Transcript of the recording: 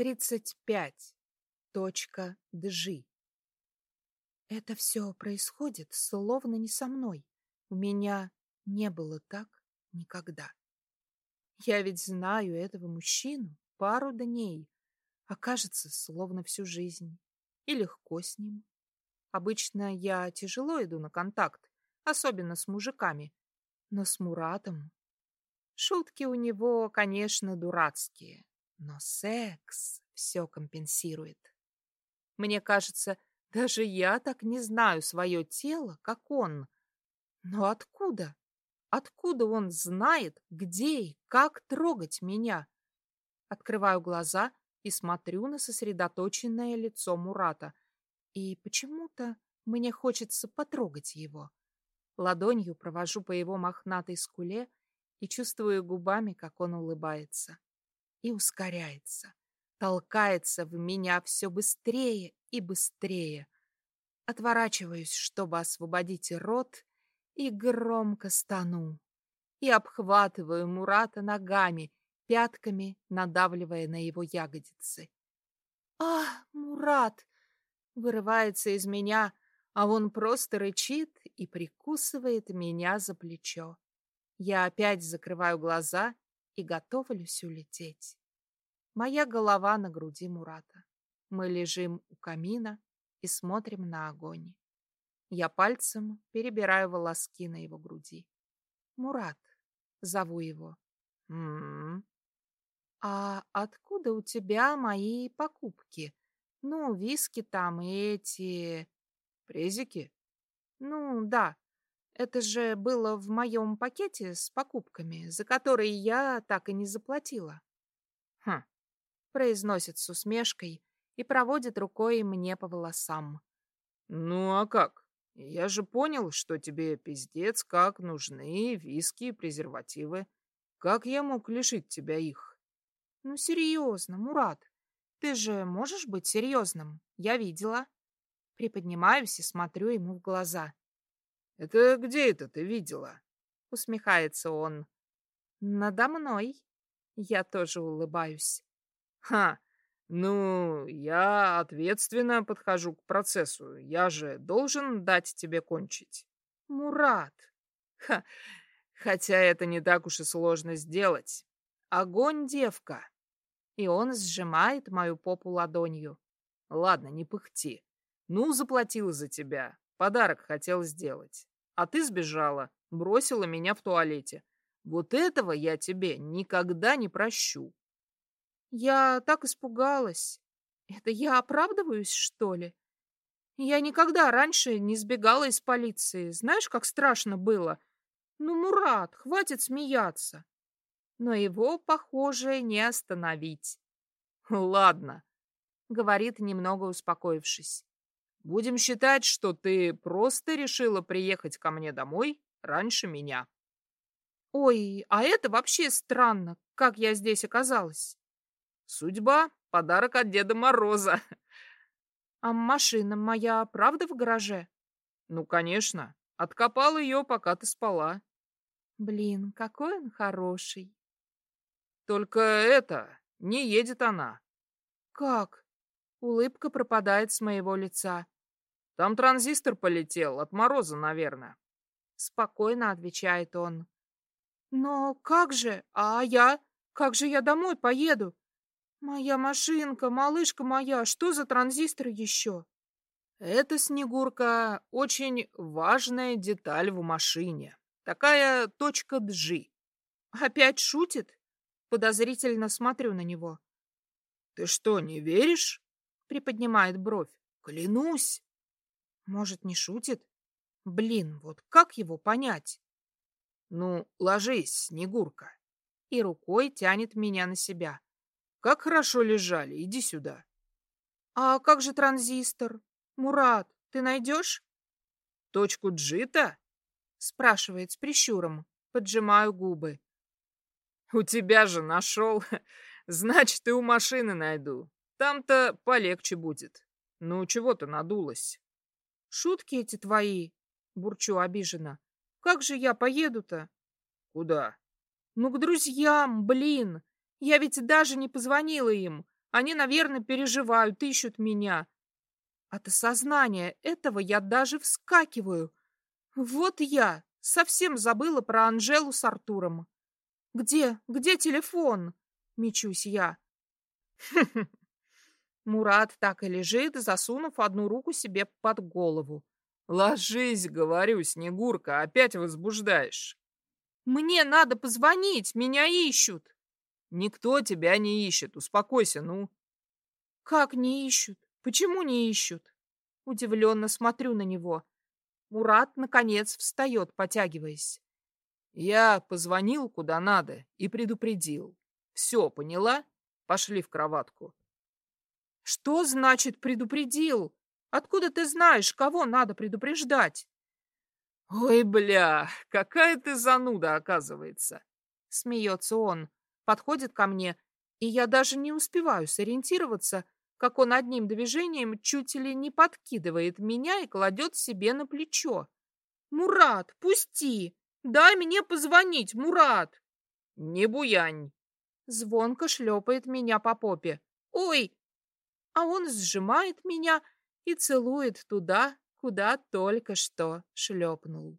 Тридцать пять. Точка Джи. Это все происходит словно не со мной. У меня не было так никогда. Я ведь знаю этого мужчину пару дней, а кажется, словно всю жизнь. И легко с ним. Обычно я тяжело иду на контакт, особенно с мужиками. Но с Муратом... Шутки у него, конечно, дурацкие, но секс все компенсирует. Мне кажется, даже я так не знаю свое тело, как он. Но откуда? Откуда он знает, где и как трогать меня? Открываю глаза и смотрю на сосредоточенное лицо Мурата. И почему-то мне хочется потрогать его. Ладонью провожу по его мохнатой скуле и чувствую губами, как он улыбается. И ускоряется толкается в меня все быстрее и быстрее. Отворачиваюсь, чтобы освободить рот, и громко стану. И обхватываю Мурата ногами, пятками надавливая на его ягодицы. «А, Мурат!» вырывается из меня, а он просто рычит и прикусывает меня за плечо. Я опять закрываю глаза и готовлюсь улететь. Моя голова на груди Мурата. Мы лежим у камина и смотрим на огонь. Я пальцем перебираю волоски на его груди. Мурат, зову его. М -м -м. А откуда у тебя мои покупки? Ну, виски там и эти... Презики? Ну, да. Это же было в моем пакете с покупками, за которые я так и не заплатила. Хм, произносит с усмешкой и проводит рукой мне по волосам. «Ну а как? Я же понял, что тебе пиздец как нужны виски и презервативы. Как я мог лишить тебя их?» «Ну серьезно, Мурат, ты же можешь быть серьезным? Я видела». Приподнимаюсь и смотрю ему в глаза. «Это где это ты видела?» Усмехается он. «Надо мной». Я тоже улыбаюсь. Ха, ну, я ответственно подхожу к процессу. Я же должен дать тебе кончить. Мурат. Ха, хотя это не так уж и сложно сделать. Огонь, девка. И он сжимает мою попу ладонью. Ладно, не пыхти. Ну, заплатила за тебя. Подарок хотел сделать. А ты сбежала, бросила меня в туалете. Вот этого я тебе никогда не прощу. Я так испугалась. Это я оправдываюсь, что ли? Я никогда раньше не сбегала из полиции. Знаешь, как страшно было? Ну, Мурат, хватит смеяться. Но его, похоже, не остановить. Ладно, говорит, немного успокоившись. Будем считать, что ты просто решила приехать ко мне домой раньше меня. Ой, а это вообще странно, как я здесь оказалась. Судьба — подарок от Деда Мороза. А машина моя правда в гараже? Ну, конечно. Откопал ее, пока ты спала. Блин, какой он хороший. Только это, не едет она. Как? Улыбка пропадает с моего лица. Там транзистор полетел, от мороза, наверное. Спокойно отвечает он. Но как же? А я? Как же я домой поеду? «Моя машинка, малышка моя, что за транзистор еще?» «Это, Снегурка, очень важная деталь в машине. Такая точка G». «Опять шутит?» Подозрительно смотрю на него. «Ты что, не веришь?» Приподнимает бровь. «Клянусь!» «Может, не шутит?» «Блин, вот как его понять?» «Ну, ложись, Снегурка!» И рукой тянет меня на себя. Как хорошо лежали, иди сюда. А как же транзистор? Мурат, ты найдешь? Точку джита? Спрашивает с прищуром. Поджимаю губы. У тебя же нашел. Значит, и у машины найду. Там-то полегче будет. Ну, чего ты надулась? Шутки эти твои, бурчу обиженно. Как же я поеду-то? Куда? Ну, к друзьям, блин. Я ведь даже не позвонила им. Они, наверное, переживают, ищут меня. От осознания этого я даже вскакиваю. Вот я совсем забыла про Анжелу с Артуром. Где, где телефон? Мечусь я. Мурат так и лежит, засунув одну руку себе под голову. Ложись, говорю, Снегурка, опять возбуждаешь. Мне надо позвонить, меня ищут. Никто тебя не ищет, успокойся, ну. Как не ищут? Почему не ищут? Удивленно смотрю на него. Мурат, наконец, встает, потягиваясь. Я позвонил куда надо и предупредил. Все, поняла? Пошли в кроватку. Что значит предупредил? Откуда ты знаешь, кого надо предупреждать? Ой, бля, какая ты зануда, оказывается. Смеется он, подходит ко мне, и я даже не успеваю сориентироваться, как он одним движением чуть ли не подкидывает меня и кладет себе на плечо. «Мурат, пусти! Дай мне позвонить, Мурат!» «Не буянь!» Звонко шлепает меня по попе. «Ой!» А он сжимает меня и целует туда, куда только что шлепнул.